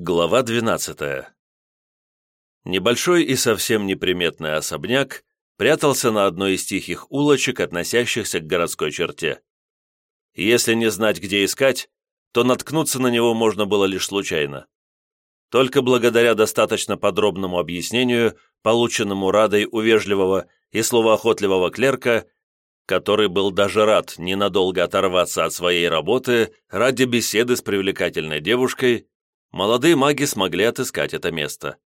Глава 12 Небольшой и совсем неприметный особняк прятался на одной из тихих улочек, относящихся к городской черте. Если не знать, где искать, то наткнуться на него можно было лишь случайно. Только благодаря достаточно подробному объяснению, полученному Радой у вежливого и словоохотливого клерка, который был даже рад ненадолго оторваться от своей работы ради беседы с привлекательной девушкой, молодые маги смогли отыскать это место.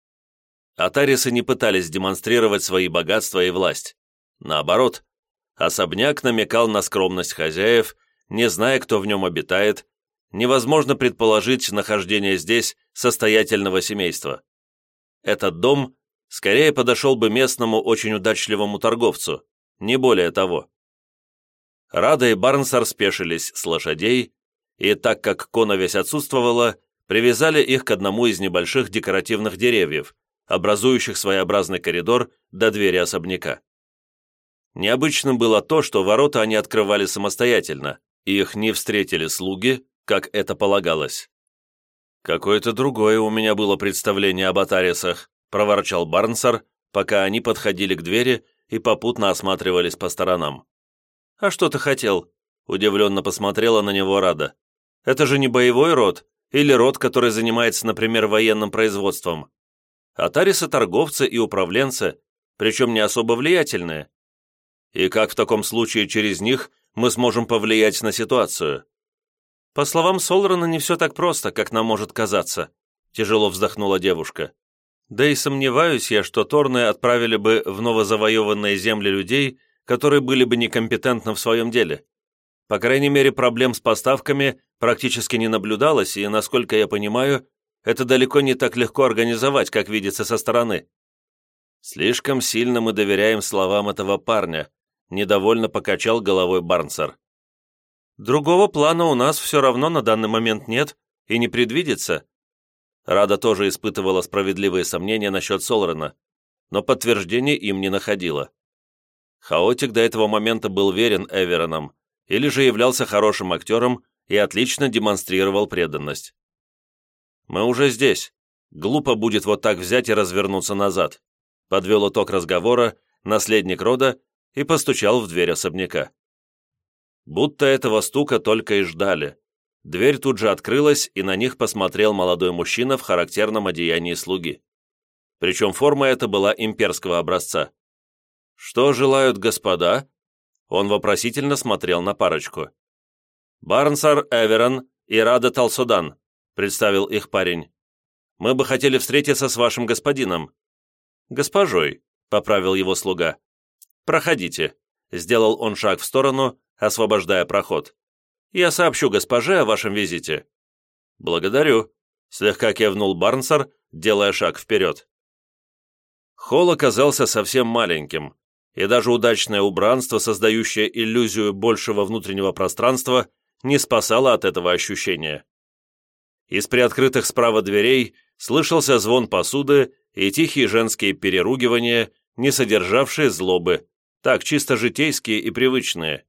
Атарисы не пытались демонстрировать свои богатства и власть. Наоборот, особняк намекал на скромность хозяев, не зная, кто в нем обитает, невозможно предположить нахождение здесь состоятельного семейства. Этот дом скорее подошел бы местному очень удачливому торговцу, не более того. Рада и Барнсар спешились с лошадей, и так как коновесь отсутствовала, привязали их к одному из небольших декоративных деревьев, образующих своеобразный коридор до двери особняка. Необычным было то, что ворота они открывали самостоятельно, и их не встретили слуги, как это полагалось. «Какое-то другое у меня было представление об Атарисах», проворчал Барнсар, пока они подходили к двери и попутно осматривались по сторонам. «А что ты хотел?» удивленно посмотрела на него Рада. «Это же не боевой род, или род, который занимается, например, военным производством. Атарисы – торговцы и управленцы, причем не особо влиятельные. И как в таком случае через них мы сможем повлиять на ситуацию? По словам Солрана, не все так просто, как нам может казаться, тяжело вздохнула девушка. Да и сомневаюсь я, что Торны отправили бы в новозавоеванные земли людей, которые были бы некомпетентны в своем деле. По крайней мере, проблем с поставками практически не наблюдалось, и, насколько я понимаю, это далеко не так легко организовать, как видится со стороны. Слишком сильно мы доверяем словам этого парня, недовольно покачал головой Барнсер. Другого плана у нас все равно на данный момент нет и не предвидится. Рада тоже испытывала справедливые сомнения насчет Солрена, но подтверждения им не находила. Хаотик до этого момента был верен Эверонам, или же являлся хорошим актером и отлично демонстрировал преданность. «Мы уже здесь. Глупо будет вот так взять и развернуться назад», подвел итог разговора наследник рода и постучал в дверь особняка. Будто этого стука только и ждали. Дверь тут же открылась, и на них посмотрел молодой мужчина в характерном одеянии слуги. Причем форма эта была имперского образца. «Что желают господа?» Он вопросительно смотрел на парочку. «Барнсар Эверон и Рада Талсудан», — представил их парень. «Мы бы хотели встретиться с вашим господином». «Госпожой», — поправил его слуга. «Проходите», — сделал он шаг в сторону, освобождая проход. «Я сообщу госпоже о вашем визите». «Благодарю», — слегка кивнул Барнсар, делая шаг вперед. Холл оказался совсем маленьким, и даже удачное убранство, создающее иллюзию большего внутреннего пространства, не спасало от этого ощущения. Из приоткрытых справа дверей слышался звон посуды и тихие женские переругивания, не содержавшие злобы, так чисто житейские и привычные.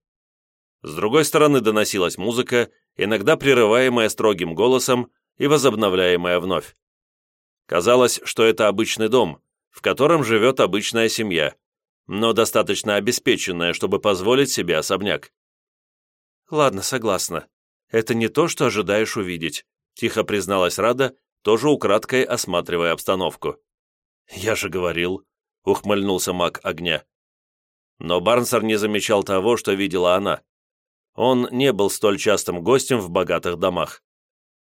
С другой стороны доносилась музыка, иногда прерываемая строгим голосом и возобновляемая вновь. Казалось, что это обычный дом, в котором живет обычная семья, но достаточно обеспеченная, чтобы позволить себе особняк. «Ладно, согласна. Это не то, что ожидаешь увидеть», тихо призналась Рада, тоже украдкой осматривая обстановку. «Я же говорил», — ухмыльнулся маг огня. Но Барнсар не замечал того, что видела она. Он не был столь частым гостем в богатых домах.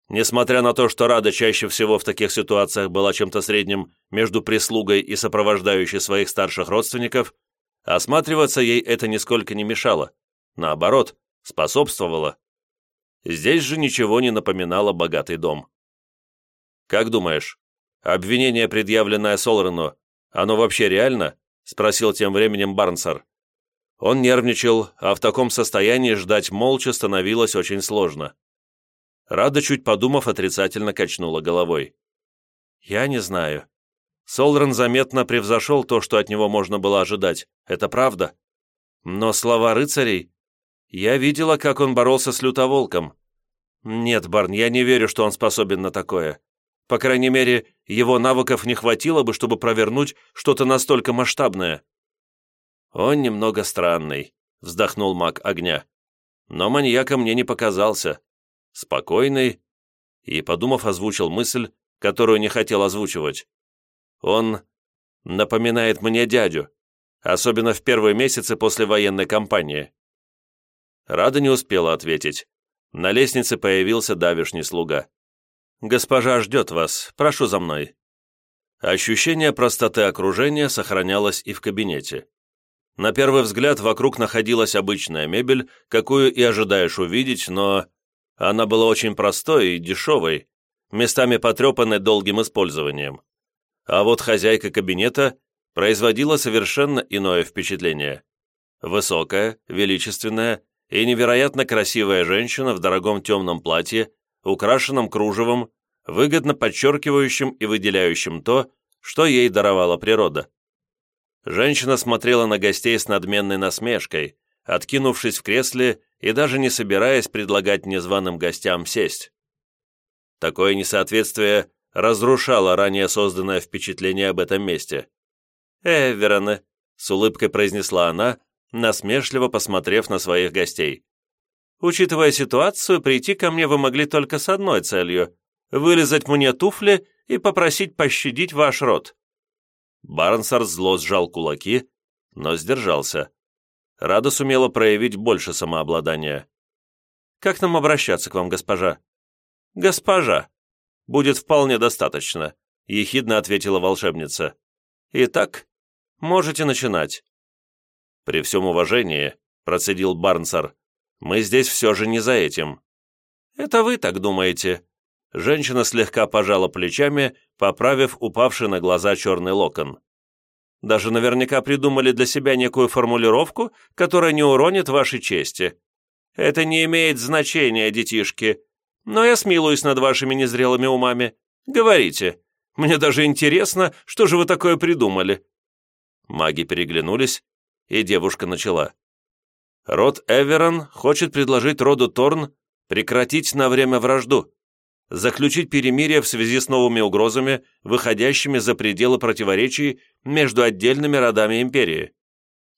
Несмотря на то, что Рада чаще всего в таких ситуациях была чем-то средним между прислугой и сопровождающей своих старших родственников, осматриваться ей это нисколько не мешало. Наоборот, способствовало. Здесь же ничего не напоминало богатый дом. «Как думаешь, обвинение, предъявленное Солрену, оно вообще реально?» — спросил тем временем Барнсар. Он нервничал, а в таком состоянии ждать молча становилось очень сложно. Рада, чуть подумав, отрицательно качнула головой. «Я не знаю. Солрен заметно превзошел то, что от него можно было ожидать. Это правда. Но слова рыцарей... Я видела, как он боролся с лютоволком. Нет, Барн, я не верю, что он способен на такое. По крайней мере, его навыков не хватило бы, чтобы провернуть что-то настолько масштабное. «Он немного странный», — вздохнул маг огня. «Но маньяком мне не показался. Спокойный». И, подумав, озвучил мысль, которую не хотел озвучивать. «Он напоминает мне дядю, особенно в первые месяцы после военной кампании». Рада не успела ответить. На лестнице появился давишний слуга. «Госпожа ждет вас. Прошу за мной». Ощущение простоты окружения сохранялось и в кабинете. На первый взгляд вокруг находилась обычная мебель, какую и ожидаешь увидеть, но она была очень простой и дешевой, местами потрепанной долгим использованием. А вот хозяйка кабинета производила совершенно иное впечатление. Высокая, величественная и невероятно красивая женщина в дорогом темном платье, украшенном кружевом, выгодно подчеркивающим и выделяющим то, что ей даровала природа. Женщина смотрела на гостей с надменной насмешкой, откинувшись в кресле и даже не собираясь предлагать незваным гостям сесть. Такое несоответствие разрушало ранее созданное впечатление об этом месте. «Эвероне», — с улыбкой произнесла она, насмешливо посмотрев на своих гостей. «Учитывая ситуацию, прийти ко мне вы могли только с одной целью — вылезать мне туфли и попросить пощадить ваш род». Барнсар зло сжал кулаки, но сдержался. Рада сумела проявить больше самообладания. «Как нам обращаться к вам, госпожа?» «Госпожа. Будет вполне достаточно», — ехидно ответила волшебница. «Итак, можете начинать». «При всем уважении», — процедил Барнсар, «мы здесь все же не за этим». «Это вы так думаете?» Женщина слегка пожала плечами, поправив упавший на глаза черный локон. «Даже наверняка придумали для себя некую формулировку, которая не уронит вашей чести. Это не имеет значения, детишки, но я смилуюсь над вашими незрелыми умами. Говорите. Мне даже интересно, что же вы такое придумали». Маги переглянулись, и девушка начала. «Род Эверон хочет предложить роду Торн прекратить на время вражду, заключить перемирие в связи с новыми угрозами, выходящими за пределы противоречий между отдельными родами империи».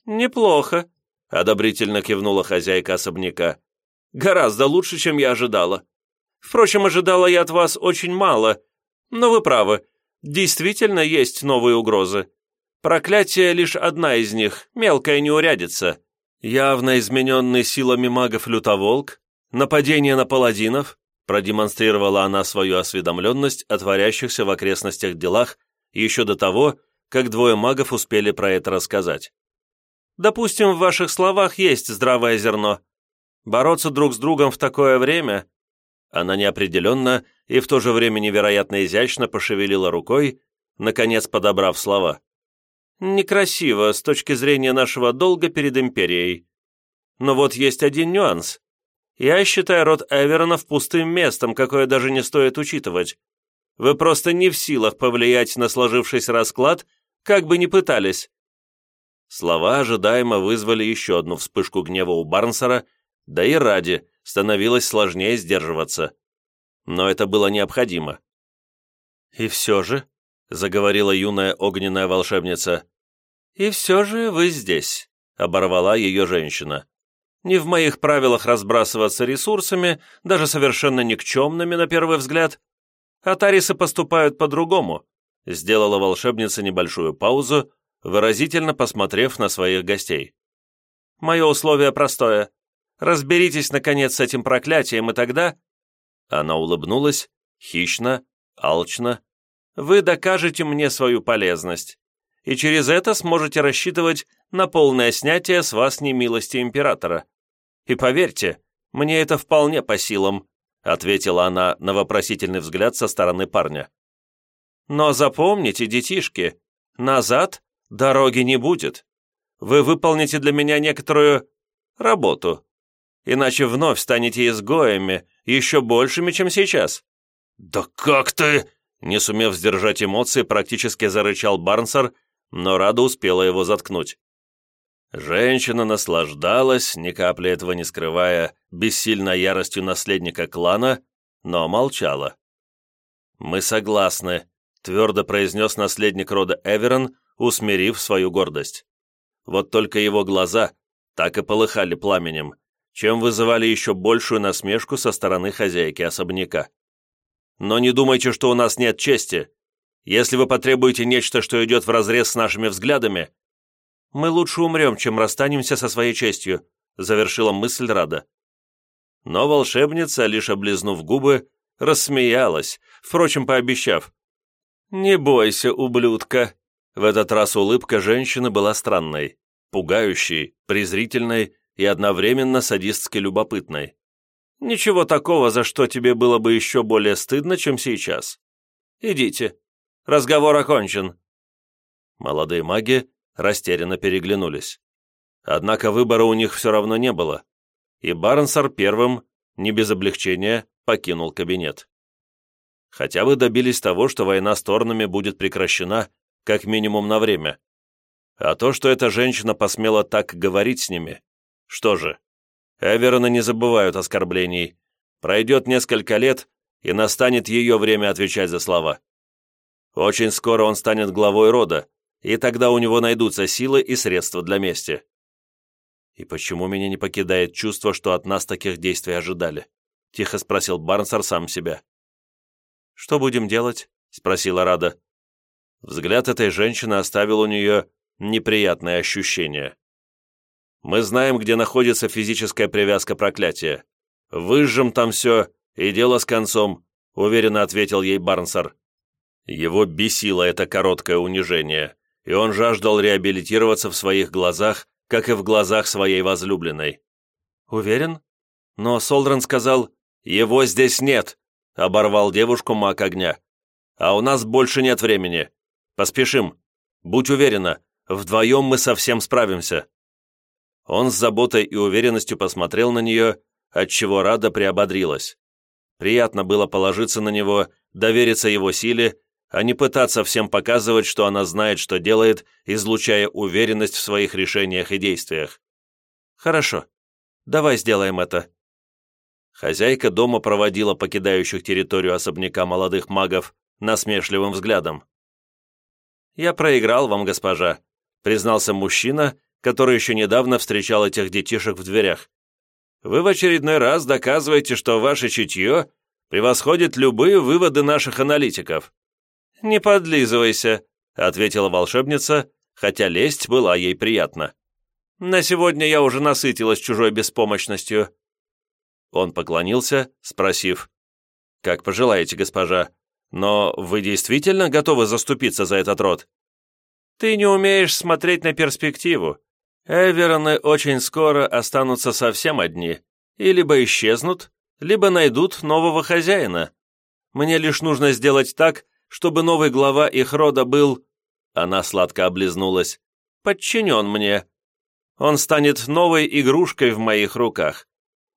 «Неплохо», — одобрительно кивнула хозяйка особняка. «Гораздо лучше, чем я ожидала. Впрочем, ожидала я от вас очень мало, но вы правы, действительно есть новые угрозы. Проклятие лишь одна из них, мелкая неурядица. Явно измененный силами магов лютоволк, нападение на паладинов, продемонстрировала она свою осведомленность о творящихся в окрестностях делах еще до того, как двое магов успели про это рассказать. Допустим, в ваших словах есть здравое зерно. Бороться друг с другом в такое время... Она неопределенно и в то же время невероятно изящно пошевелила рукой, наконец подобрав слова. Некрасиво с точки зрения нашего долга перед империей. Но вот есть один нюанс. Я считаю род Эверонов пустым местом, какое даже не стоит учитывать. Вы просто не в силах повлиять на сложившийся расклад, как бы ни пытались». Слова ожидаемо вызвали еще одну вспышку гнева у Барнсера, да и ради становилось сложнее сдерживаться. Но это было необходимо. «И все же», — заговорила юная огненная волшебница, «И все же вы здесь», — оборвала ее женщина. «Не в моих правилах разбрасываться ресурсами, даже совершенно никчемными на первый взгляд. Атарисы поступают по-другому», — сделала волшебница небольшую паузу, выразительно посмотрев на своих гостей. «Мое условие простое. Разберитесь, наконец, с этим проклятием, и тогда...» Она улыбнулась, хищно, алчно. «Вы докажете мне свою полезность и через это сможете рассчитывать на полное снятие с вас немилости императора. И поверьте, мне это вполне по силам», ответила она на вопросительный взгляд со стороны парня. «Но запомните, детишки, назад дороги не будет. Вы выполните для меня некоторую работу, иначе вновь станете изгоями, еще большими, чем сейчас». «Да как ты...» Не сумев сдержать эмоции, практически зарычал Барнсар, но Рада успела его заткнуть. Женщина наслаждалась, ни капли этого не скрывая, бессильной яростью наследника клана, но молчала. «Мы согласны», — твердо произнес наследник рода Эверон, усмирив свою гордость. Вот только его глаза так и полыхали пламенем, чем вызывали еще большую насмешку со стороны хозяйки особняка. «Но не думайте, что у нас нет чести. Если вы потребуете нечто, что идет вразрез с нашими взглядами, мы лучше умрем, чем расстанемся со своей честью», завершила мысль Рада. Но волшебница, лишь облизнув губы, рассмеялась, впрочем, пообещав. «Не бойся, ублюдка!» В этот раз улыбка женщины была странной, пугающей, презрительной и одновременно садистски любопытной. «Ничего такого, за что тебе было бы еще более стыдно, чем сейчас. Идите. Разговор окончен». Молодые маги растерянно переглянулись. Однако выбора у них все равно не было, и Барнсар первым, не без облегчения, покинул кабинет. Хотя бы добились того, что война с Торнами будет прекращена, как минимум на время. А то, что эта женщина посмела так говорить с ними, что же, Эвероны не забывают оскорблений. Пройдет несколько лет, и настанет ее время отвечать за слова. Очень скоро он станет главой рода, и тогда у него найдутся силы и средства для мести. «И почему меня не покидает чувство, что от нас таких действий ожидали?» — тихо спросил Барнсар сам себя. «Что будем делать?» — спросила Рада. Взгляд этой женщины оставил у нее неприятное ощущение. «Мы знаем, где находится физическая привязка проклятия. Выжжем там все, и дело с концом», — уверенно ответил ей Барнсар. Его бесило это короткое унижение, и он жаждал реабилитироваться в своих глазах, как и в глазах своей возлюбленной. «Уверен? Но Солдран сказал, его здесь нет», — оборвал девушку маг огня. «А у нас больше нет времени. Поспешим. Будь уверена, вдвоем мы совсем справимся». Он с заботой и уверенностью посмотрел на нее, отчего Рада приободрилась. Приятно было положиться на него, довериться его силе а не пытаться всем показывать, что она знает, что делает, излучая уверенность в своих решениях и действиях. «Хорошо, давай сделаем это». Хозяйка дома проводила покидающих территорию особняка молодых магов насмешливым взглядом. «Я проиграл вам, госпожа», — признался мужчина, который еще недавно встречал этих детишек в дверях. «Вы в очередной раз доказываете, что ваше чутье превосходит любые выводы наших аналитиков. «Не подлизывайся», — ответила волшебница, хотя лесть была ей приятна. «На сегодня я уже насытилась чужой беспомощностью». Он поклонился, спросив, «Как пожелаете, госпожа, но вы действительно готовы заступиться за этот род?» «Ты не умеешь смотреть на перспективу. Эвероны очень скоро останутся совсем одни, и либо исчезнут, либо найдут нового хозяина. Мне лишь нужно сделать так, чтобы новый глава их рода был...» Она сладко облизнулась. «Подчинен мне. Он станет новой игрушкой в моих руках.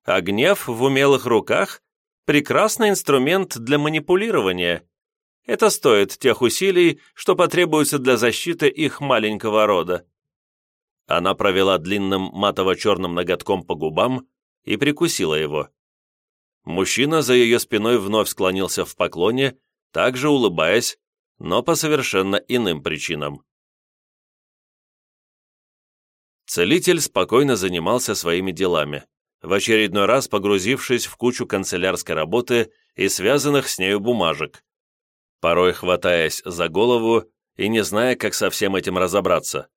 А гнев в умелых руках — прекрасный инструмент для манипулирования. Это стоит тех усилий, что потребуется для защиты их маленького рода». Она провела длинным матово-черным ноготком по губам и прикусила его. Мужчина за ее спиной вновь склонился в поклоне также улыбаясь, но по совершенно иным причинам. Целитель спокойно занимался своими делами, в очередной раз погрузившись в кучу канцелярской работы и связанных с нею бумажек, порой хватаясь за голову и не зная, как со всем этим разобраться.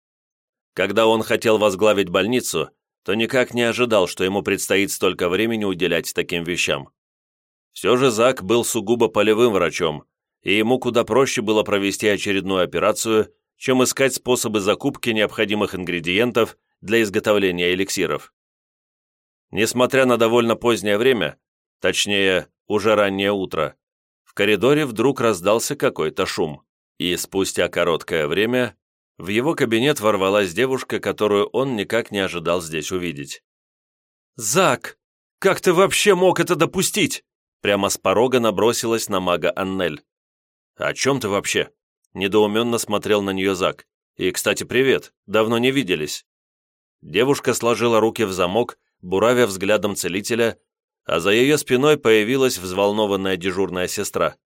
Когда он хотел возглавить больницу, то никак не ожидал, что ему предстоит столько времени уделять таким вещам. Все же Зак был сугубо полевым врачом, и ему куда проще было провести очередную операцию, чем искать способы закупки необходимых ингредиентов для изготовления эликсиров. Несмотря на довольно позднее время, точнее, уже раннее утро, в коридоре вдруг раздался какой-то шум, и спустя короткое время в его кабинет ворвалась девушка, которую он никак не ожидал здесь увидеть. «Зак, как ты вообще мог это допустить?» Прямо с порога набросилась на мага Аннель. «О чем ты вообще?» Недоуменно смотрел на нее Зак. «И, кстати, привет, давно не виделись». Девушка сложила руки в замок, буравя взглядом целителя, а за ее спиной появилась взволнованная дежурная сестра.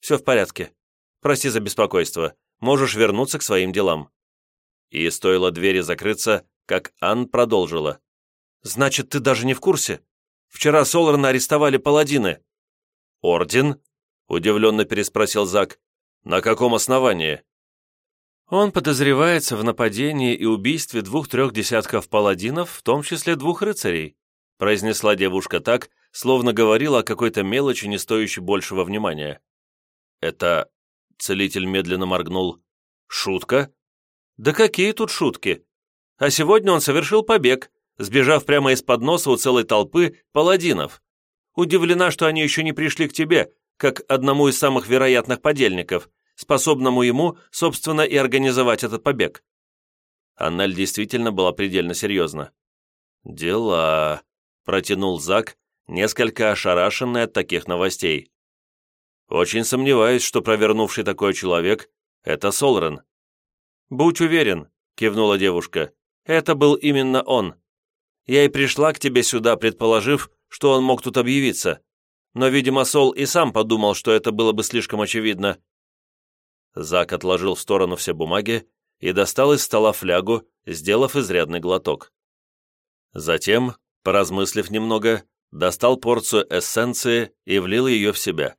Все в порядке. Прости за беспокойство. Можешь вернуться к своим делам». И стоило двери закрыться, как Ан продолжила. «Значит, ты даже не в курсе? Вчера Соларна арестовали паладины». «Орден?» — удивленно переспросил Зак. «На каком основании?» Он подозревается в нападении и убийстве двух-трех десятков паладинов, в том числе двух рыцарей, произнесла девушка так, словно говорила о какой-то мелочи, не стоящей большего внимания. «Это...» — целитель медленно моргнул. «Шутка?» «Да какие тут шутки? А сегодня он совершил побег, сбежав прямо из-под носа у целой толпы паладинов. Удивлена, что они еще не пришли к тебе, как одному из самых вероятных подельников, способному ему, собственно, и организовать этот побег». Аннель действительно была предельно серьезна. «Дела», — протянул Зак, несколько ошарашенный от таких новостей. «Очень сомневаюсь, что провернувший такой человек — это Солрен». «Будь уверен», — кивнула девушка, — «это был именно он. Я и пришла к тебе сюда, предположив, что он мог тут объявиться. Но, видимо, Сол и сам подумал, что это было бы слишком очевидно. Зак отложил в сторону все бумаги и достал из стола флягу, сделав изрядный глоток. Затем, поразмыслив немного, достал порцию эссенции и влил ее в себя.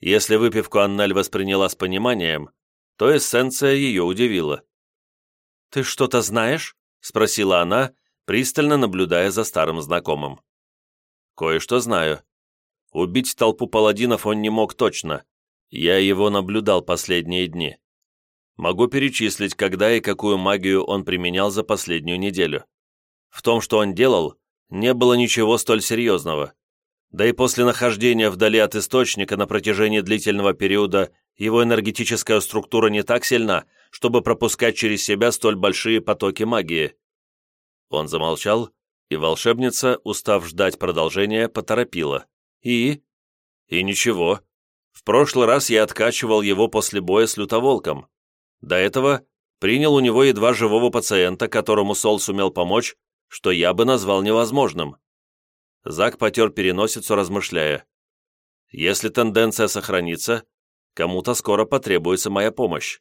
Если выпивку Анналь восприняла с пониманием, то эссенция ее удивила. «Ты что-то знаешь?» — спросила она, пристально наблюдая за старым знакомым. «Кое-что знаю. Убить толпу паладинов он не мог точно, я его наблюдал последние дни. Могу перечислить, когда и какую магию он применял за последнюю неделю. В том, что он делал, не было ничего столь серьезного. Да и после нахождения вдали от источника на протяжении длительного периода его энергетическая структура не так сильна, чтобы пропускать через себя столь большие потоки магии. Он замолчал, и волшебница, устав ждать продолжения, поторопила. И? И ничего. В прошлый раз я откачивал его после боя с лютоволком. До этого принял у него едва живого пациента, которому Сол сумел помочь, что я бы назвал невозможным. Зак потер переносицу, размышляя. Если тенденция сохранится, кому-то скоро потребуется моя помощь.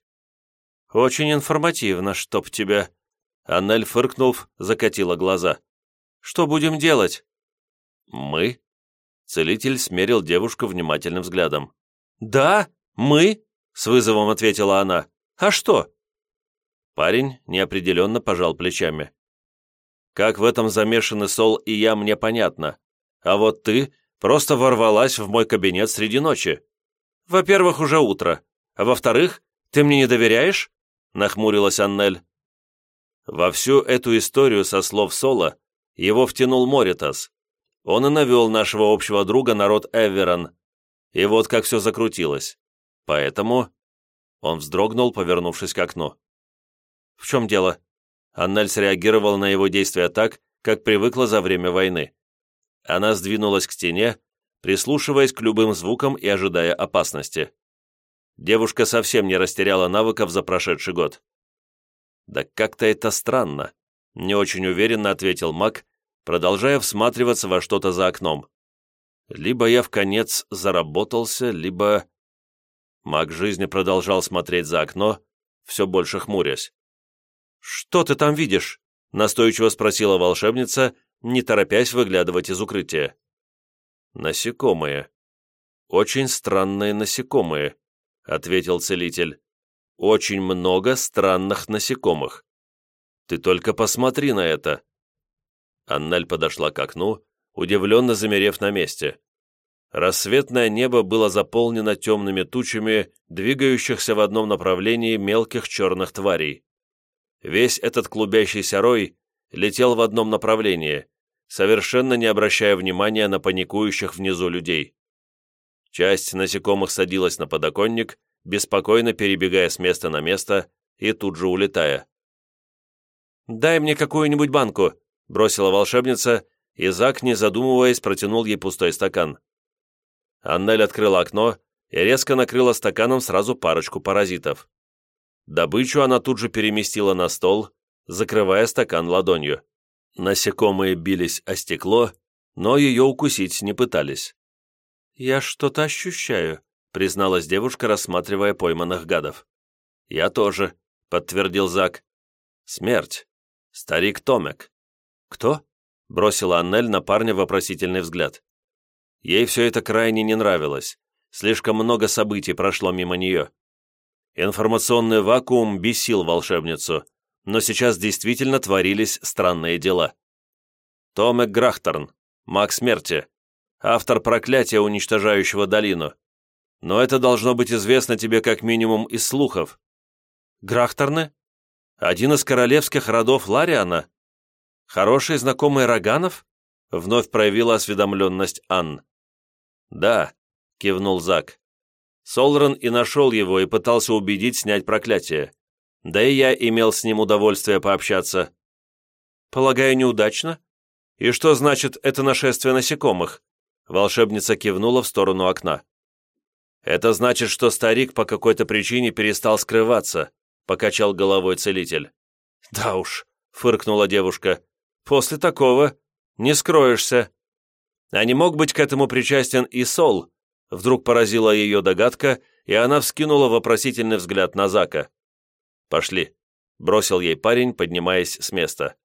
Очень информативно, чтоб тебя... Аннель, фыркнув, закатила глаза. «Что будем делать?» «Мы?» Целитель смерил девушку внимательным взглядом. «Да, мы?» — с вызовом ответила она. «А что?» Парень неопределенно пожал плечами. «Как в этом замешаны Сол и я, мне понятно. А вот ты просто ворвалась в мой кабинет среди ночи. Во-первых, уже утро. А во-вторых, ты мне не доверяешь?» — нахмурилась Аннель. Во всю эту историю со слов Сола его втянул Моритас. Он и навел нашего общего друга народ Эверон, и вот как все закрутилось. Поэтому...» Он вздрогнул, повернувшись к окну. «В чем дело?» Аннель среагировала на его действия так, как привыкла за время войны. Она сдвинулась к стене, прислушиваясь к любым звукам и ожидая опасности. Девушка совсем не растеряла навыков за прошедший год. «Да как-то это странно», — не очень уверенно ответил Мак, продолжая всматриваться во что-то за окном. Либо я в конец заработался, либо... Маг жизни продолжал смотреть за окно, все больше хмурясь. «Что ты там видишь?» — настойчиво спросила волшебница, не торопясь выглядывать из укрытия. «Насекомые. Очень странные насекомые», — ответил целитель. «Очень много странных насекомых. Ты только посмотри на это». Анналь подошла к окну, удивленно замерев на месте. Рассветное небо было заполнено темными тучами, двигающихся в одном направлении мелких черных тварей. Весь этот клубящийся рой летел в одном направлении, совершенно не обращая внимания на паникующих внизу людей. Часть насекомых садилась на подоконник, беспокойно перебегая с места на место и тут же улетая. «Дай мне какую-нибудь банку», — бросила волшебница и Зак, не задумываясь, протянул ей пустой стакан. Аннель открыла окно и резко накрыла стаканом сразу парочку паразитов. Добычу она тут же переместила на стол, закрывая стакан ладонью. Насекомые бились о стекло, но ее укусить не пытались. «Я что-то ощущаю», — призналась девушка, рассматривая пойманных гадов. «Я тоже», — подтвердил Зак. «Смерть. Старик Томек». «Кто?» — бросила Аннель на парня вопросительный взгляд. Ей все это крайне не нравилось. Слишком много событий прошло мимо нее. Информационный вакуум бесил волшебницу, но сейчас действительно творились странные дела. Томек Грахторн, маг смерти, автор проклятия, уничтожающего долину. Но это должно быть известно тебе как минимум из слухов. Грахторны? Один из королевских родов Лариана? Хороший знакомый Роганов? Вновь проявила осведомленность Анн. «Да», — кивнул Зак. Солран и нашел его и пытался убедить снять проклятие. Да и я имел с ним удовольствие пообщаться. «Полагаю, неудачно? И что значит это нашествие насекомых?» Волшебница кивнула в сторону окна. «Это значит, что старик по какой-то причине перестал скрываться», — покачал головой целитель. «Да уж», — фыркнула девушка, — «после такого не скроешься». А не мог быть к этому причастен и Сол? Вдруг поразила ее догадка, и она вскинула вопросительный взгляд на Зака. «Пошли», — бросил ей парень, поднимаясь с места.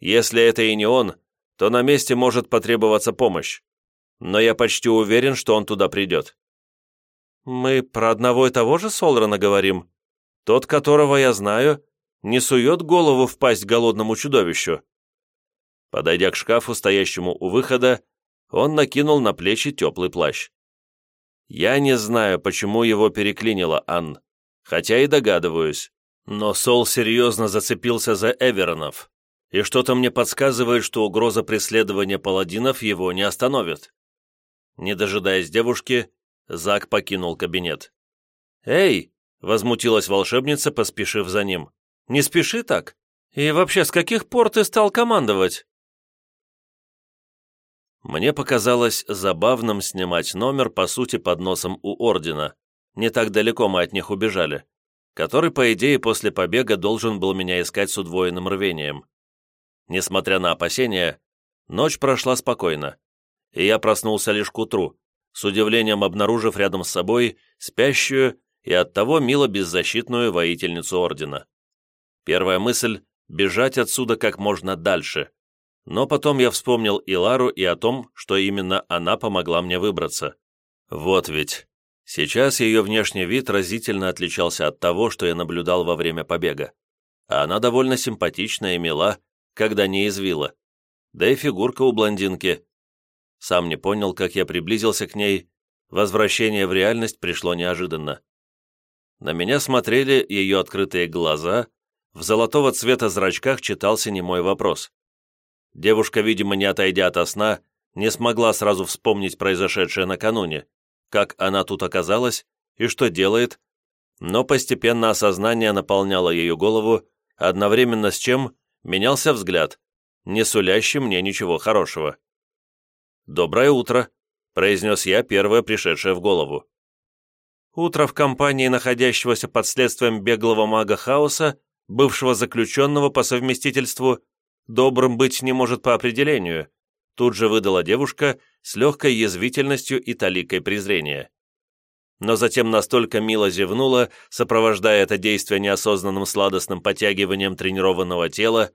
«Если это и не он, то на месте может потребоваться помощь. Но я почти уверен, что он туда придет». «Мы про одного и того же Солрана говорим? Тот, которого я знаю, не сует голову в пасть голодному чудовищу». Подойдя к шкафу, стоящему у выхода, он накинул на плечи теплый плащ. Я не знаю, почему его переклинило Ан, хотя и догадываюсь. Но Сол серьезно зацепился за Эверонов, и что-то мне подсказывает, что угроза преследования паладинов его не остановит. Не дожидаясь девушки, Зак покинул кабинет. «Эй!» — возмутилась волшебница, поспешив за ним. «Не спеши так! И вообще, с каких пор ты стал командовать?» Мне показалось забавным снимать номер, по сути, под носом у Ордена. Не так далеко мы от них убежали. Который, по идее, после побега должен был меня искать с удвоенным рвением. Несмотря на опасения, ночь прошла спокойно, и я проснулся лишь к утру, с удивлением обнаружив рядом с собой спящую и оттого мило беззащитную воительницу Ордена. Первая мысль — бежать отсюда как можно дальше, но потом я вспомнил и Лару, и о том, что именно она помогла мне выбраться. Вот ведь. Сейчас ее внешний вид разительно отличался от того, что я наблюдал во время побега. А она довольно симпатичная и мила, когда не извила. Да и фигурка у блондинки. Сам не понял, как я приблизился к ней. Возвращение в реальность пришло неожиданно. На меня смотрели ее открытые глаза, в золотого цвета зрачках читался немой вопрос. Девушка, видимо, не отойдя от сна, не смогла сразу вспомнить произошедшее накануне, как она тут оказалась и что делает, но постепенно осознание наполняло ее голову, одновременно с чем менялся взгляд, не сулящий мне ничего хорошего. «Доброе утро», — произнес я, первое пришедшее в голову. Утро в компании находящегося под следствием беглого мага хаоса, бывшего заключенного по совместительству добрым быть не может по определению», тут же выдала девушка с легкой язвительностью и таликой презрения. Но затем настолько мило зевнула, сопровождая это действие неосознанным сладостным подтягиванием тренированного тела,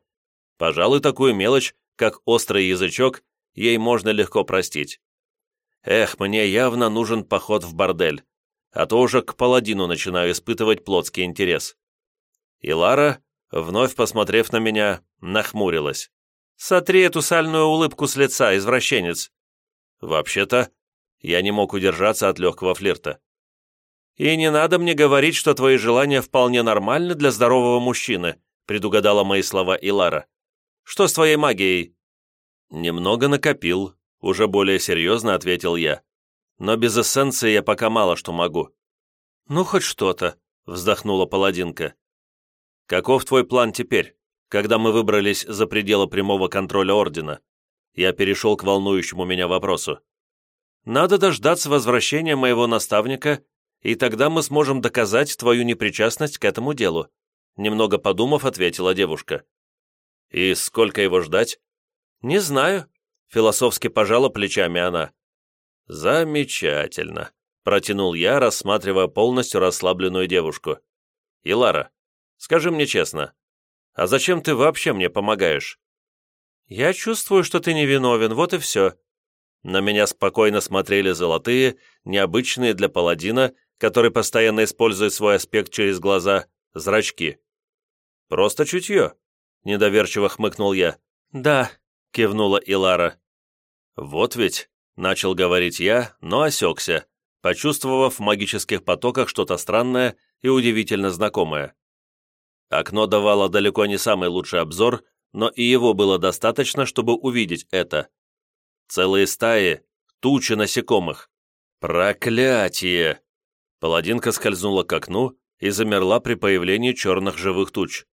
пожалуй, такую мелочь, как острый язычок, ей можно легко простить. Эх, мне явно нужен поход в бордель, а то уже к паладину начинаю испытывать плотский интерес. И Лара, вновь посмотрев на меня, нахмурилась. «Сотри эту сальную улыбку с лица, извращенец!» «Вообще-то, я не мог удержаться от легкого флирта. «И не надо мне говорить, что твои желания вполне нормальны для здорового мужчины», предугадала мои слова Илара. «Что с твоей магией?» «Немного накопил», уже более серьезно ответил я. «Но без эссенции я пока мало что могу». «Ну, хоть что-то», вздохнула паладинка. «Каков твой план теперь, когда мы выбрались за пределы прямого контроля Ордена?» Я перешел к волнующему меня вопросу. «Надо дождаться возвращения моего наставника, и тогда мы сможем доказать твою непричастность к этому делу», немного подумав, ответила девушка. «И сколько его ждать?» «Не знаю», — философски пожала плечами она. «Замечательно», — протянул я, рассматривая полностью расслабленную девушку. «Илара, скажи мне честно, а зачем ты вообще мне помогаешь?» «Я чувствую, что ты невиновен, вот и все». На меня спокойно смотрели золотые, необычные для паладина, который постоянно использует свой аспект через глаза, зрачки. «Просто чутье», — недоверчиво хмыкнул я. «Да», — кивнула Илара. «Вот ведь», — начал говорить я, но осекся, почувствовав в магических потоках что-то странное и удивительно знакомое. Окно давало далеко не самый лучший обзор, но и его было достаточно, чтобы увидеть это. Целые стаи, тучи насекомых. Проклятие! Паладинка скользнула к окну и замерла при появлении черных живых туч.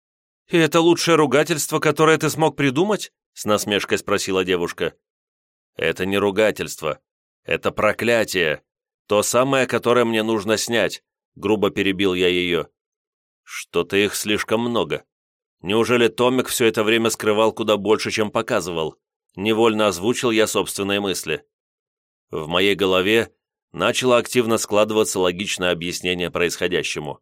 «И это лучшее ругательство, которое ты смог придумать?» С насмешкой спросила девушка. «Это не ругательство. Это проклятие. То самое, которое мне нужно снять», грубо перебил я ее. «Что-то их слишком много. Неужели Томик все это время скрывал куда больше, чем показывал?» Невольно озвучил я собственные мысли. В моей голове начало активно складываться логичное объяснение происходящему.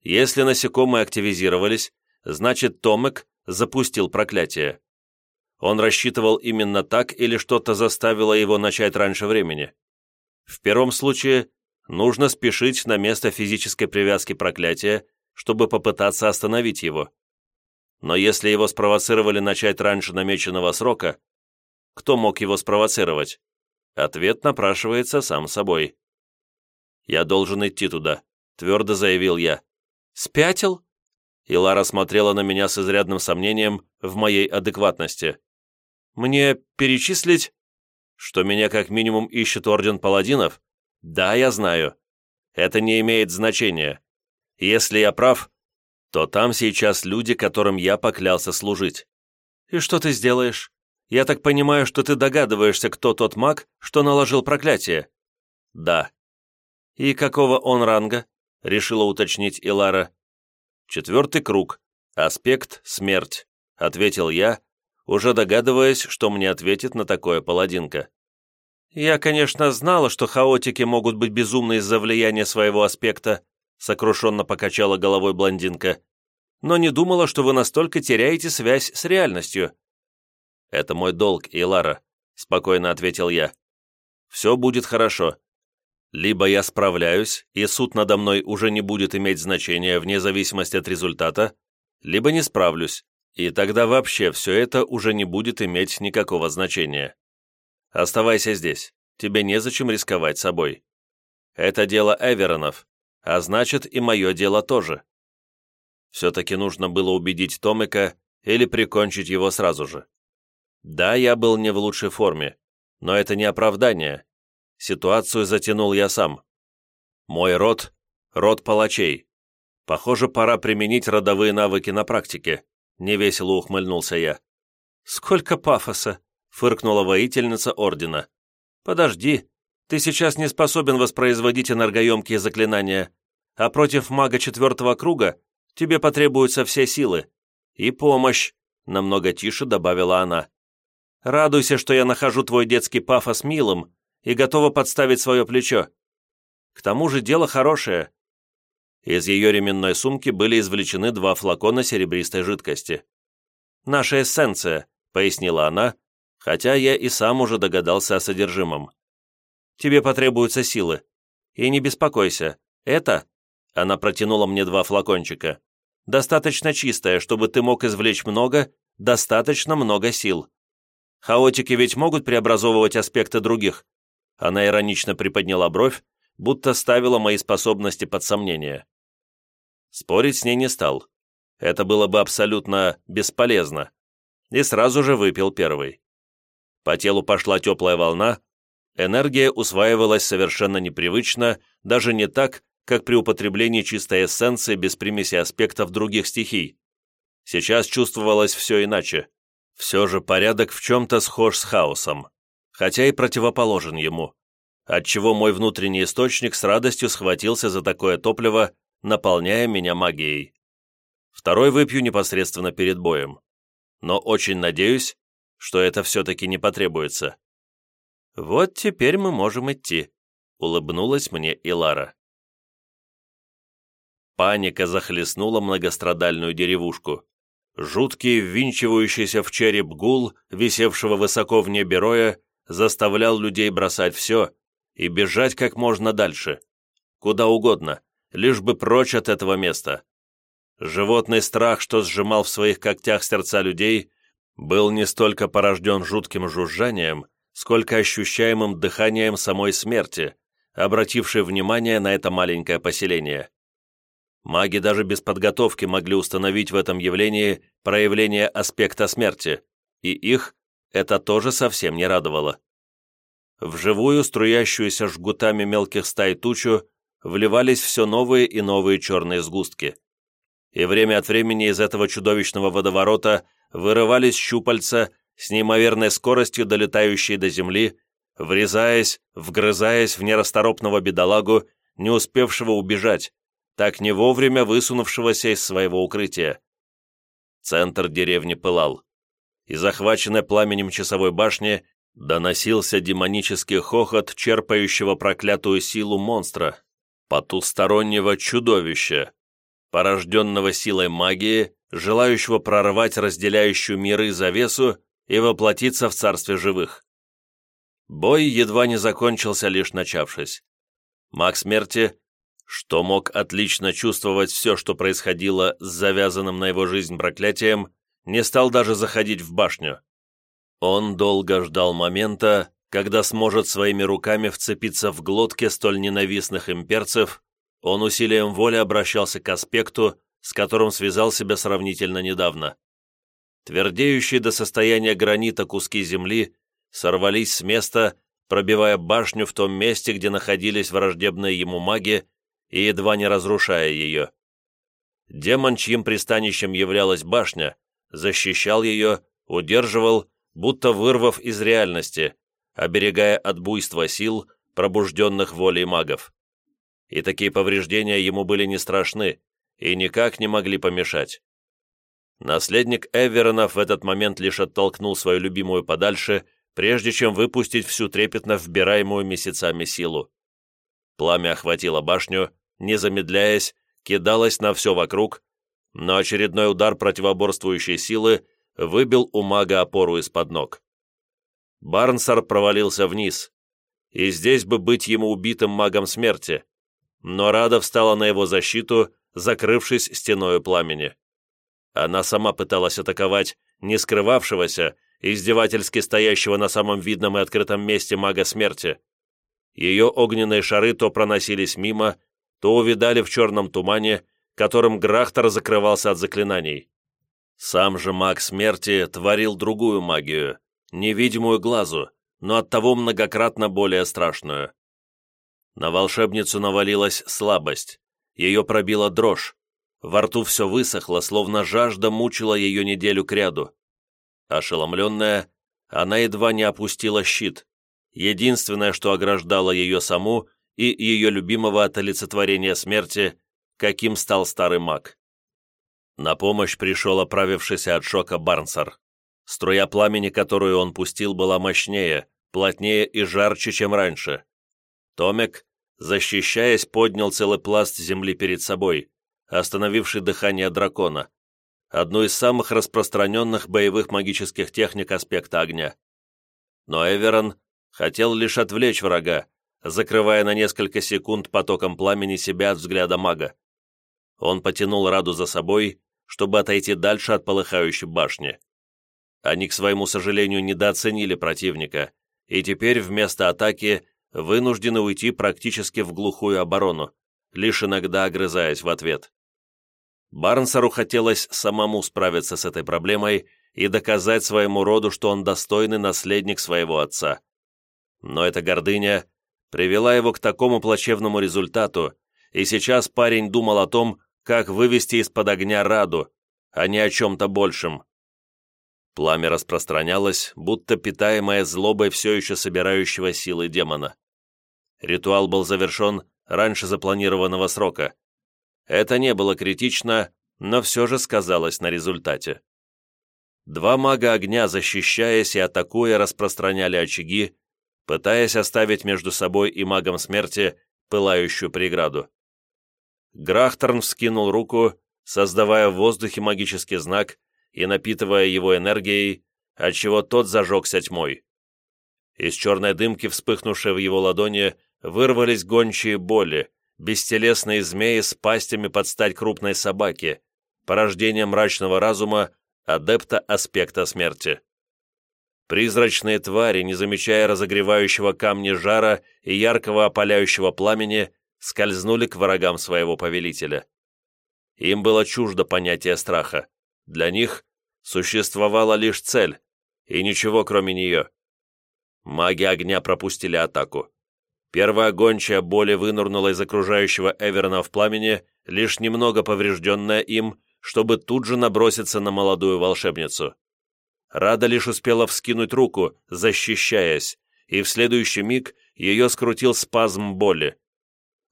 Если насекомые активизировались, значит Томек запустил проклятие. Он рассчитывал именно так или что-то заставило его начать раньше времени. В первом случае нужно спешить на место физической привязки проклятия, чтобы попытаться остановить его. Но если его спровоцировали начать раньше намеченного срока, кто мог его спровоцировать? Ответ напрашивается сам собой. «Я должен идти туда», — твердо заявил я. «Спятил?» И Лара смотрела на меня с изрядным сомнением в моей адекватности. «Мне перечислить?» «Что меня как минимум ищет Орден Паладинов?» «Да, я знаю. Это не имеет значения. Если я прав, то там сейчас люди, которым я поклялся служить. И что ты сделаешь? Я так понимаю, что ты догадываешься, кто тот маг, что наложил проклятие?» «Да». «И какого он ранга?» — решила уточнить Илара. «Четвертый круг. Аспект — смерть», — ответил я, уже догадываясь, что мне ответит на такое паладинка. «Я, конечно, знала, что хаотики могут быть безумны из-за влияния своего аспекта», сокрушенно покачала головой блондинка, «но не думала, что вы настолько теряете связь с реальностью». «Это мой долг, Илара», — спокойно ответил я. «Все будет хорошо. Либо я справляюсь, и суд надо мной уже не будет иметь значения вне зависимости от результата, либо не справлюсь, и тогда вообще все это уже не будет иметь никакого значения. Оставайся здесь, тебе незачем рисковать собой. Это дело Эверонов, а значит и мое дело тоже. Все-таки нужно было убедить Томика или прикончить его сразу же. Да, я был не в лучшей форме, но это не оправдание. Ситуацию затянул я сам. Мой род — род палачей. Похоже, пора применить родовые навыки на практике. Невесело ухмыльнулся я. «Сколько пафоса!» — фыркнула воительница Ордена. «Подожди, ты сейчас не способен воспроизводить энергоемкие заклинания, а против мага четвертого круга тебе потребуются все силы. И помощь», — намного тише добавила она. Радуйся, что я нахожу твой детский пафос милым и готова подставить свое плечо. К тому же дело хорошее». Из ее ременной сумки были извлечены два флакона серебристой жидкости. «Наша эссенция», — пояснила она, хотя я и сам уже догадался о содержимом. «Тебе потребуются силы. И не беспокойся, это...» Она протянула мне два флакончика. «Достаточно чистое, чтобы ты мог извлечь много, достаточно много сил. Хаотики ведь могут преобразовывать аспекты других?» Она иронично приподняла бровь, будто ставила мои способности под сомнение. Спорить с ней не стал. Это было бы абсолютно бесполезно. И сразу же выпил первый. По телу пошла теплая волна, энергия усваивалась совершенно непривычно, даже не так, как при употреблении чистой эссенции без примеси аспектов других стихий. Сейчас чувствовалось все иначе. Все же порядок в чем-то схож с хаосом, хотя и противоположен ему, отчего мой внутренний источник с радостью схватился за такое топливо, наполняя меня магией. Второй выпью непосредственно перед боем. Но очень надеюсь, что это все-таки не потребуется. Вот теперь мы можем идти. — улыбнулась мне Илара. Паника захлестнула многострадальную деревушку. Жуткий, ввинчивающийся в череп гул, висевшего высоко в небе роя, заставлял людей бросать все и бежать как можно дальше. Куда угодно, лишь бы прочь от этого места. Животный страх, что сжимал в своих когтях сердца людей, был не столько порожден жутким жужжанием, сколько ощущаемым дыханием самой смерти, обратившей внимание на это маленькое поселение. Маги даже без подготовки могли установить в этом явлении проявление аспекта смерти, и их это тоже совсем не радовало. В живую, струящуюся жгутами мелких стай тучу, вливались все новые и новые черные сгустки. И время от времени из этого чудовищного водоворота вырывались щупальца с неимоверной скоростью, долетающие до земли, врезаясь, вгрызаясь в нерасторопного бедолагу, не успевшего убежать, так не вовремя высунувшегося из своего укрытия. Центр деревни пылал. Из захваченной пламенем часовой башни доносился демонический хохот черпающего проклятую силу монстра, потустороннего чудовища, порожденного силой магии, желающего прорвать разделяющую миры завесу и воплотиться в царстве живых. Бой едва не закончился, лишь начавшись. Маг смерти что мог отлично чувствовать все, что происходило с завязанным на его жизнь проклятием, не стал даже заходить в башню. Он долго ждал момента, когда сможет своими руками вцепиться в глотки столь ненавистных имперцев, он усилием воли обращался к аспекту, с которым связал себя сравнительно недавно. Твердеющие до состояния гранита куски земли сорвались с места, пробивая башню в том месте, где находились враждебные ему маги, и едва не разрушая ее. Демон, чьим пристанищем являлась башня, защищал ее, удерживал, будто вырвав из реальности, оберегая от буйства сил, пробужденных волей магов. И такие повреждения ему были не страшны и никак не могли помешать. Наследник Эверонов в этот момент лишь оттолкнул свою любимую подальше, прежде чем выпустить всю трепетно вбираемую месяцами силу. Пламя охватило башню, не замедляясь, кидалось на все вокруг, но очередной удар противоборствующей силы выбил у мага опору из-под ног. Барнсар провалился вниз, и здесь бы быть ему убитым магом смерти, но Рада встала на его защиту, закрывшись стеною пламени. Она сама пыталась атаковать не скрывавшегося, издевательски стоящего на самом видном и открытом месте мага смерти, ее огненные шары то проносились мимо, то увидали в черном тумане, которым Грахтор закрывался от заклинаний. Сам же маг смерти творил другую магию, невидимую глазу, но оттого многократно более страшную. На волшебницу навалилась слабость, ее пробила дрожь, во рту все высохло, словно жажда мучила ее неделю кряду. Ошеломленная, она едва не опустила щит, единственное, что ограждало ее саму и ее любимого от олицетворения смерти, каким стал старый маг. На помощь пришел оправившийся от шока Барнсар. Струя пламени, которую он пустил, была мощнее, плотнее и жарче, чем раньше. Томик, защищаясь, поднял целый пласт земли перед собой, остановивший дыхание дракона, одну из самых распространенных боевых магических техник аспекта огня. Но Эверон хотел лишь отвлечь врага, закрывая на несколько секунд потоком пламени себя от взгляда мага. Он потянул Раду за собой, чтобы отойти дальше от полыхающей башни. Они, к своему сожалению, недооценили противника, и теперь вместо атаки вынуждены уйти практически в глухую оборону, лишь иногда огрызаясь в ответ. Барнсару хотелось самому справиться с этой проблемой и доказать своему роду, что он достойный наследник своего отца. Но эта гордыня привела его к такому плачевному результату, и сейчас парень думал о том, как вывести из-под огня Раду, а не о чем-то большем. Пламя распространялось, будто питаемое злобой все еще собирающего силы демона. Ритуал был завершен раньше запланированного срока. Это не было критично, но все же сказалось на результате. Два мага огня, защищаясь и атакуя, распространяли очаги, пытаясь оставить между собой и магом смерти пылающую преграду. Грахторн вскинул руку, создавая в воздухе магический знак и напитывая его энергией, отчего тот зажегся тьмой. Из черной дымки, вспыхнувшей в его ладони, вырвались гончие боли, бестелесные змеи с пастями под стать крупной собаки, порождение мрачного разума, адепта аспекта смерти. Призрачные твари, не замечая разогревающего камни жара и яркого опаляющего пламени, скользнули к врагам своего повелителя. Им было чуждо понятие страха. Для них существовала лишь цель, и ничего кроме нее. Маги огня пропустили атаку. Первая гончая боли вынырнула из окружающего Эверна в пламени, лишь немного поврежденная им, чтобы тут же наброситься на молодую волшебницу. Рада лишь успела вскинуть руку, защищаясь, и в следующий миг ее скрутил спазм боли.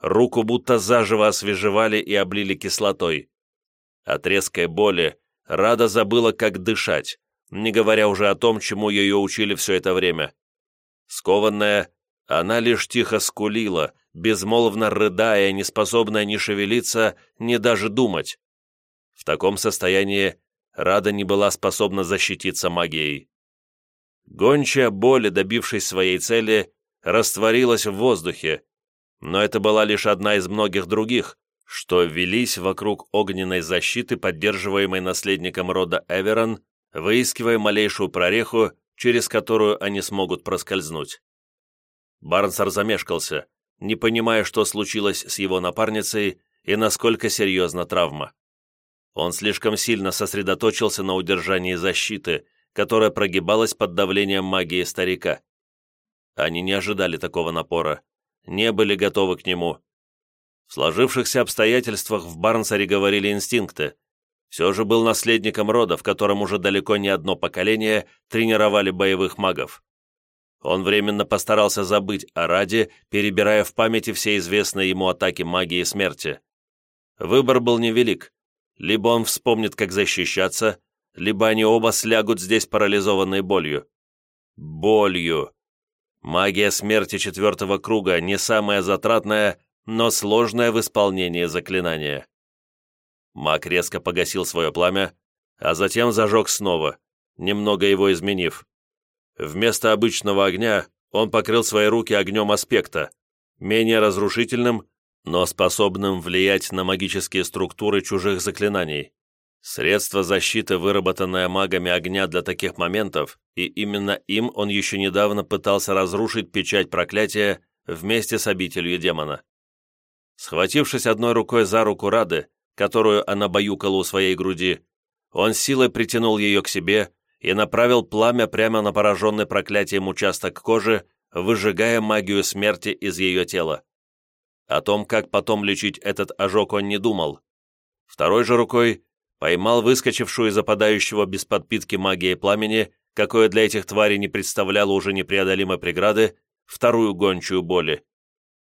Руку будто заживо освежевали и облили кислотой. От резкой боли Рада забыла, как дышать, не говоря уже о том, чему ее учили все это время. Скованная, она лишь тихо скулила, безмолвно рыдая, не способная ни шевелиться, ни даже думать. В таком состоянии Рада не была способна защититься магией. Гончая боли, добившись своей цели, растворилась в воздухе, но это была лишь одна из многих других, что велись вокруг огненной защиты, поддерживаемой наследником рода Эверон, выискивая малейшую прореху, через которую они смогут проскользнуть. Барнсар замешкался, не понимая, что случилось с его напарницей и насколько серьезна травма. Он слишком сильно сосредоточился на удержании защиты, которая прогибалась под давлением магии старика. Они не ожидали такого напора, не были готовы к нему. В сложившихся обстоятельствах в Барнсаре говорили инстинкты. Все же был наследником рода, в котором уже далеко не одно поколение тренировали боевых магов. Он временно постарался забыть о Раде, перебирая в памяти все известные ему атаки магии смерти. Выбор был невелик. Либо он вспомнит, как защищаться, либо они оба слягут здесь парализованной болью. Болью. Магия смерти четвертого круга не самая затратная, но сложная в исполнении заклинания. Маг резко погасил свое пламя, а затем зажег снова, немного его изменив. Вместо обычного огня он покрыл свои руки огнем аспекта, менее разрушительным, но способным влиять на магические структуры чужих заклинаний. Средство защиты, выработанное магами огня для таких моментов, и именно им он еще недавно пытался разрушить печать проклятия вместе с обителью демона. Схватившись одной рукой за руку Рады, которую она баюкала у своей груди, он силой притянул ее к себе и направил пламя прямо на пораженный проклятием участок кожи, выжигая магию смерти из ее тела. О том, как потом лечить этот ожог, он не думал. Второй же рукой поймал выскочившую из опадающего без подпитки магии пламени, какое для этих тварей не представляло уже непреодолимой преграды, вторую гончую боли.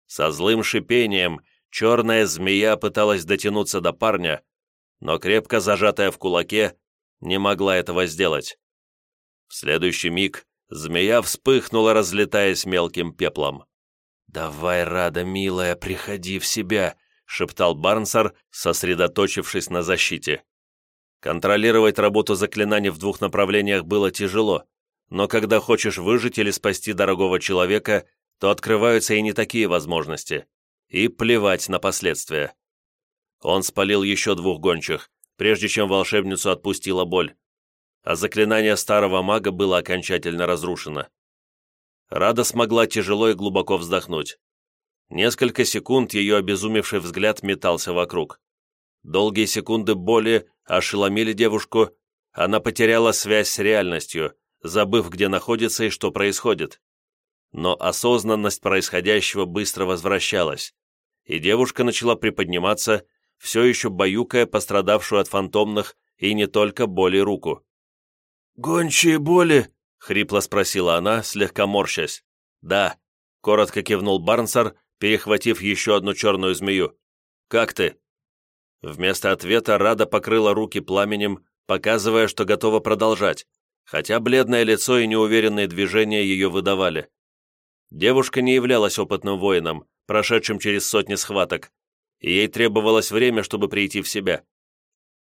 Со злым шипением черная змея пыталась дотянуться до парня, но крепко зажатая в кулаке, не могла этого сделать. В следующий миг змея вспыхнула, разлетаясь мелким пеплом. «Давай, Рада, милая, приходи в себя», — шептал Барнсар, сосредоточившись на защите. Контролировать работу заклинаний в двух направлениях было тяжело, но когда хочешь выжить или спасти дорогого человека, то открываются и не такие возможности. И плевать на последствия. Он спалил еще двух гончих, прежде чем волшебницу отпустила боль, а заклинание старого мага было окончательно разрушено. Рада смогла тяжело и глубоко вздохнуть. Несколько секунд ее обезумевший взгляд метался вокруг. Долгие секунды боли ошеломили девушку, она потеряла связь с реальностью, забыв, где находится и что происходит. Но осознанность происходящего быстро возвращалась, и девушка начала приподниматься, все еще баюкая пострадавшую от фантомных и не только боли руку. «Гончие боли?» — хрипло спросила она, слегка морщась. «Да», — коротко кивнул Барнсар, перехватив еще одну черную змею. «Как ты?» Вместо ответа Рада покрыла руки пламенем, показывая, что готова продолжать, хотя бледное лицо и неуверенные движения ее выдавали. Девушка не являлась опытным воином, прошедшим через сотни схваток, и ей требовалось время, чтобы прийти в себя.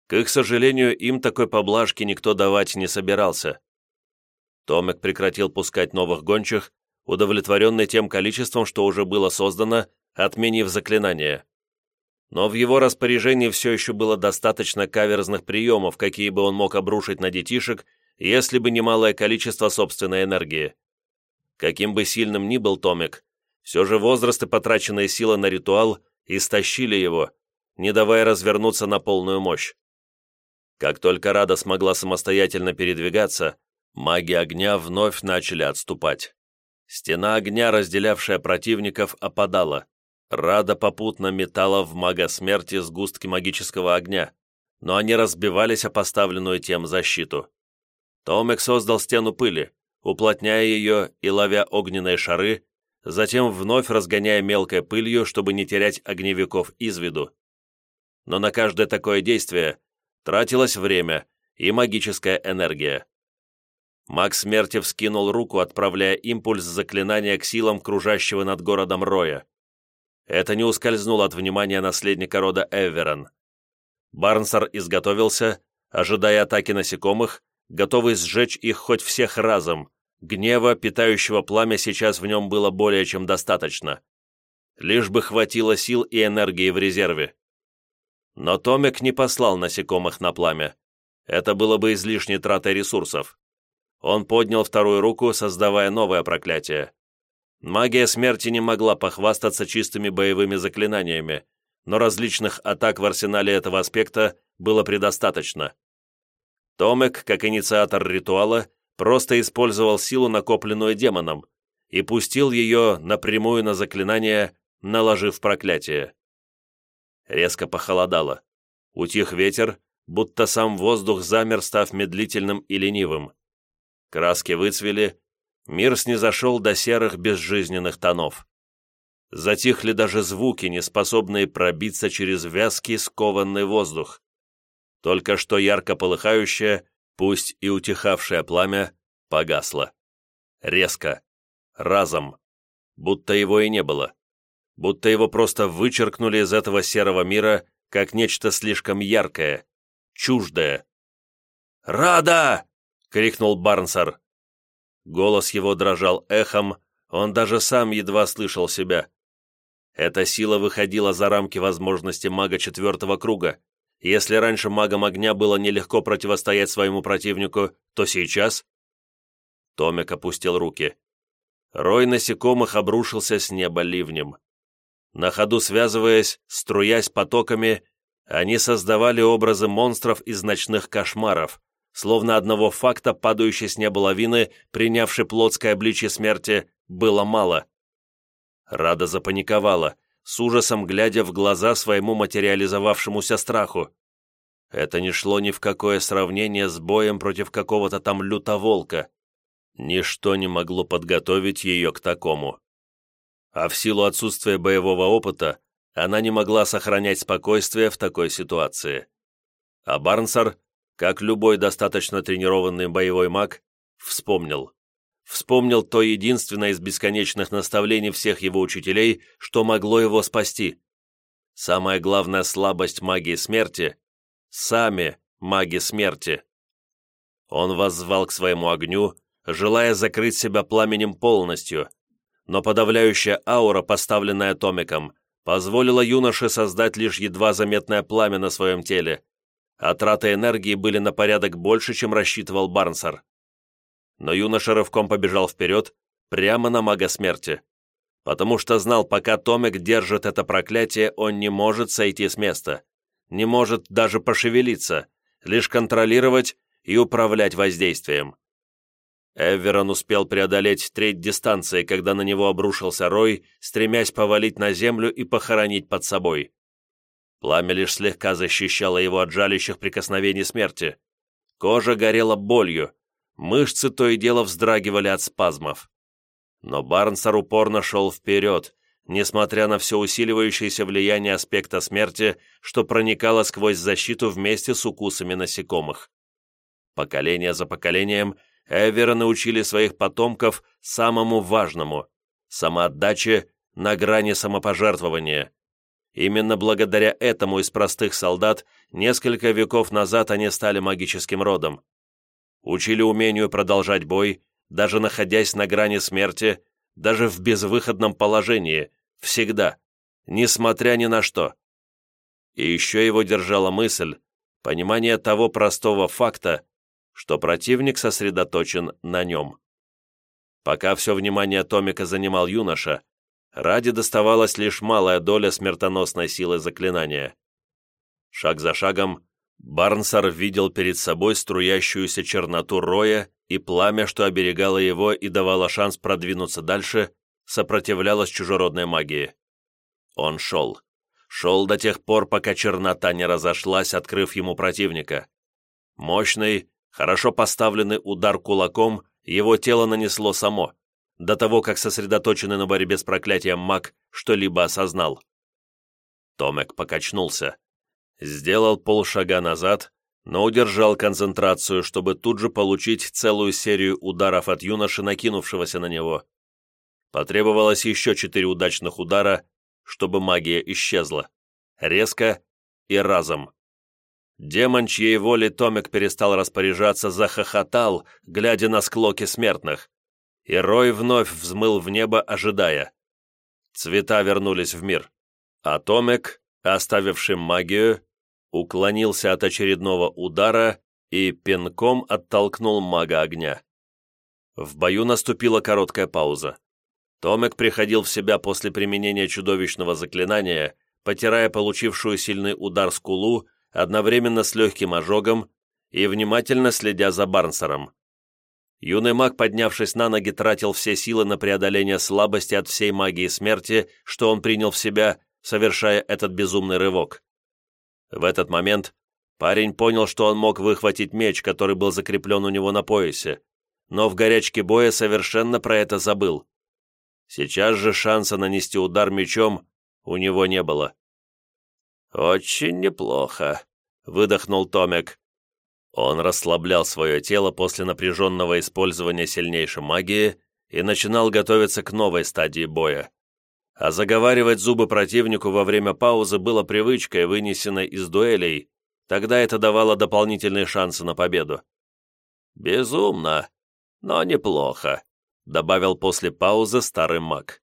К их сожалению, им такой поблажки никто давать не собирался. Томик прекратил пускать новых гончих, удовлетворенный тем количеством, что уже было создано, отменив заклинание. Но в его распоряжении все еще было достаточно каверзных приемов, какие бы он мог обрушить на детишек, если бы немалое количество собственной энергии. Каким бы сильным ни был Томик, все же возраст и потраченные силы на ритуал истощили его, не давая развернуться на полную мощь. Как только Рада смогла самостоятельно передвигаться, маги огня вновь начали отступать. Стена огня, разделявшая противников, опадала. Рада попутно метала в мага смерти сгустки магического огня, но они разбивались о поставленную тем защиту. Томек создал стену пыли, уплотняя ее и ловя огненные шары, затем вновь разгоняя мелкой пылью, чтобы не терять огневиков из виду. Но на каждое такое действие тратилось время и магическая энергия. Маг смерти вскинул руку, отправляя импульс заклинания к силам кружащего над городом Роя. Это не ускользнуло от внимания наследника рода Эверон. Барнсар изготовился, ожидая атаки насекомых, готовый сжечь их хоть всех разом. Гнева, питающего пламя, сейчас в нем было более чем достаточно. Лишь бы хватило сил и энергии в резерве. Но Томик не послал насекомых на пламя. Это было бы излишней тратой ресурсов. Он поднял вторую руку, создавая новое проклятие. Магия смерти не могла похвастаться чистыми боевыми заклинаниями, но различных атак в арсенале этого аспекта было предостаточно. Томек, как инициатор ритуала, просто использовал силу, накопленную демоном, и пустил ее напрямую на заклинание, наложив проклятие. Резко похолодало. Утих ветер, будто сам воздух замер, став медлительным и ленивым. Краски выцвели, мир снизошел до серых безжизненных тонов. Затихли даже звуки, не способные пробиться через вязкий скованный воздух. Только что ярко полыхающее, пусть и утихавшее пламя, погасло. Резко. Разом. Будто его и не было. Будто его просто вычеркнули из этого серого мира, как нечто слишком яркое, чуждое. «Рада!» — крикнул Барнсар. Голос его дрожал эхом, он даже сам едва слышал себя. Эта сила выходила за рамки возможности мага четвертого круга. Если раньше магом огня было нелегко противостоять своему противнику, то сейчас... Томик опустил руки. Рой насекомых обрушился с неба ливнем. На ходу связываясь, струясь потоками, они создавали образы монстров из ночных кошмаров, словно одного факта, падающей с неба лавины, принявшей плотское обличье смерти, было мало. Рада запаниковала, с ужасом глядя в глаза своему материализовавшемуся страху. Это не шло ни в какое сравнение с боем против какого-то там лютоволка. Ничто не могло подготовить ее к такому. А в силу отсутствия боевого опыта она не могла сохранять спокойствие в такой ситуации. А Барнсар как любой достаточно тренированный боевой маг, вспомнил. Вспомнил то единственное из бесконечных наставлений всех его учителей, что могло его спасти. Самая главная слабость магии смерти — сами маги смерти. Он воззвал к своему огню, желая закрыть себя пламенем полностью, но подавляющая аура, поставленная Томиком, позволила юноше создать лишь едва заметное пламя на своем теле, а траты энергии были на порядок больше, чем рассчитывал Барнсар. Но юноша рывком побежал вперед, прямо на мага смерти, потому что знал, пока Томик держит это проклятие, он не может сойти с места, не может даже пошевелиться, лишь контролировать и управлять воздействием. Эверон успел преодолеть треть дистанции, когда на него обрушился Рой, стремясь повалить на землю и похоронить под собой. Пламя лишь слегка защищало его от жалящих прикосновений смерти. Кожа горела болью, мышцы то и дело вздрагивали от спазмов. Но Барнсар упорно шел вперед, несмотря на все усиливающееся влияние аспекта смерти, что проникало сквозь защиту вместе с укусами насекомых. Поколение за поколением Эверы научили своих потомков самому важному самоотдачи на грани самопожертвования. Именно благодаря этому из простых солдат несколько веков назад они стали магическим родом. Учили умению продолжать бой, даже находясь на грани смерти, даже в безвыходном положении, всегда, несмотря ни на что. И еще его держала мысль, понимание того простого факта, что противник сосредоточен на нем. Пока все внимание Томика занимал юноша, Ради доставалась лишь малая доля смертоносной силы заклинания. Шаг за шагом Барнсар видел перед собой струящуюся черноту роя и пламя, что оберегало его и давало шанс продвинуться дальше, сопротивлялось чужеродной магии. Он шел. Шел до тех пор, пока чернота не разошлась, открыв ему противника. Мощный, хорошо поставленный удар кулаком его тело нанесло само, до того, как сосредоточенный на борьбе с проклятием маг что-либо осознал. Томек покачнулся. Сделал полшага назад, но удержал концентрацию, чтобы тут же получить целую серию ударов от юноши, накинувшегося на него. Потребовалось еще четыре удачных удара, чтобы магия исчезла. Резко и разом. Демон, чьей воли Томик перестал распоряжаться, захохотал, глядя на склоки смертных и Рой вновь взмыл в небо, ожидая. Цвета вернулись в мир, а Томек, оставивший магию, уклонился от очередного удара и пинком оттолкнул мага огня. В бою наступила короткая пауза. Томек приходил в себя после применения чудовищного заклинания, потирая получившую сильный удар скулу одновременно с легким ожогом и внимательно следя за Барнсером. Юный маг, поднявшись на ноги, тратил все силы на преодоление слабости от всей магии смерти, что он принял в себя, совершая этот безумный рывок. В этот момент парень понял, что он мог выхватить меч, который был закреплен у него на поясе, но в горячке боя совершенно про это забыл. Сейчас же шанса нанести удар мечом у него не было. «Очень неплохо», — выдохнул Томек. Он расслаблял свое тело после напряженного использования сильнейшей магии и начинал готовиться к новой стадии боя. А заговаривать зубы противнику во время паузы было привычкой, вынесенной из дуэлей, тогда это давало дополнительные шансы на победу. «Безумно, но неплохо», — добавил после паузы старый маг.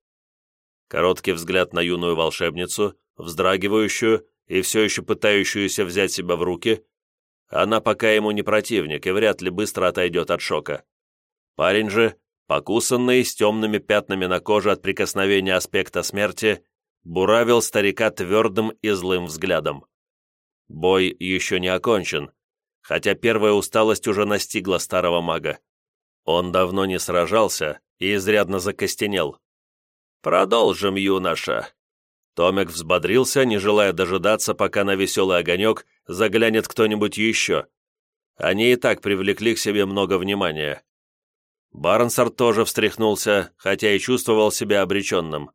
Короткий взгляд на юную волшебницу, вздрагивающую и все еще пытающуюся взять себя в руки, она пока ему не противник и вряд ли быстро отойдет от шока. Парень же, покусанный, с темными пятнами на коже от прикосновения аспекта смерти, буравил старика твердым и злым взглядом. Бой еще не окончен, хотя первая усталость уже настигла старого мага. Он давно не сражался и изрядно закостенел. «Продолжим, юноша!» Томик взбодрился, не желая дожидаться, пока на веселый огонек заглянет кто-нибудь еще. Они и так привлекли к себе много внимания. Барнсар тоже встряхнулся, хотя и чувствовал себя обреченным.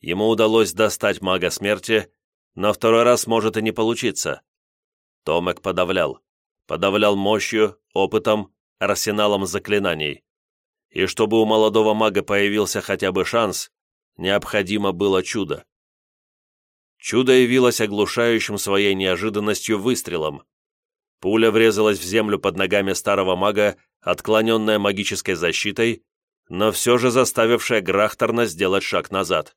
Ему удалось достать мага смерти, но второй раз может и не получиться. Томек подавлял. Подавлял мощью, опытом, арсеналом заклинаний. И чтобы у молодого мага появился хотя бы шанс, необходимо было чудо. Чудо явилось оглушающим своей неожиданностью выстрелом. Пуля врезалась в землю под ногами старого мага, отклоненная магической защитой, но все же заставившая Грахторна сделать шаг назад.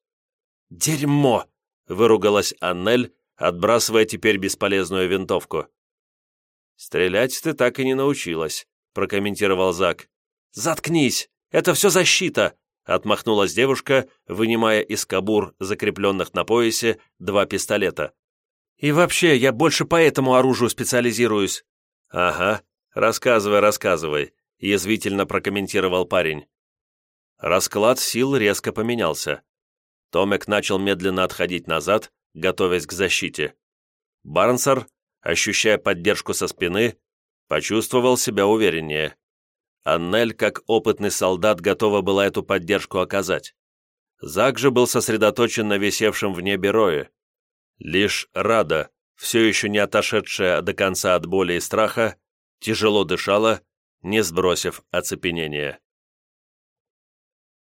«Дерьмо!» — выругалась Аннель, отбрасывая теперь бесполезную винтовку. «Стрелять ты так и не научилась», — прокомментировал Зак. «Заткнись! Это все защита!» Отмахнулась девушка, вынимая из кабур, закрепленных на поясе, два пистолета. «И вообще, я больше по этому оружию специализируюсь». «Ага, рассказывай, рассказывай», — язвительно прокомментировал парень. Расклад сил резко поменялся. Томек начал медленно отходить назад, готовясь к защите. Барнсар, ощущая поддержку со спины, почувствовал себя увереннее. Аннель, как опытный солдат, готова была эту поддержку оказать. Зак же был сосредоточен на висевшем в небе рое. Лишь Рада, все еще не отошедшая до конца от боли и страха, тяжело дышала, не сбросив оцепенение.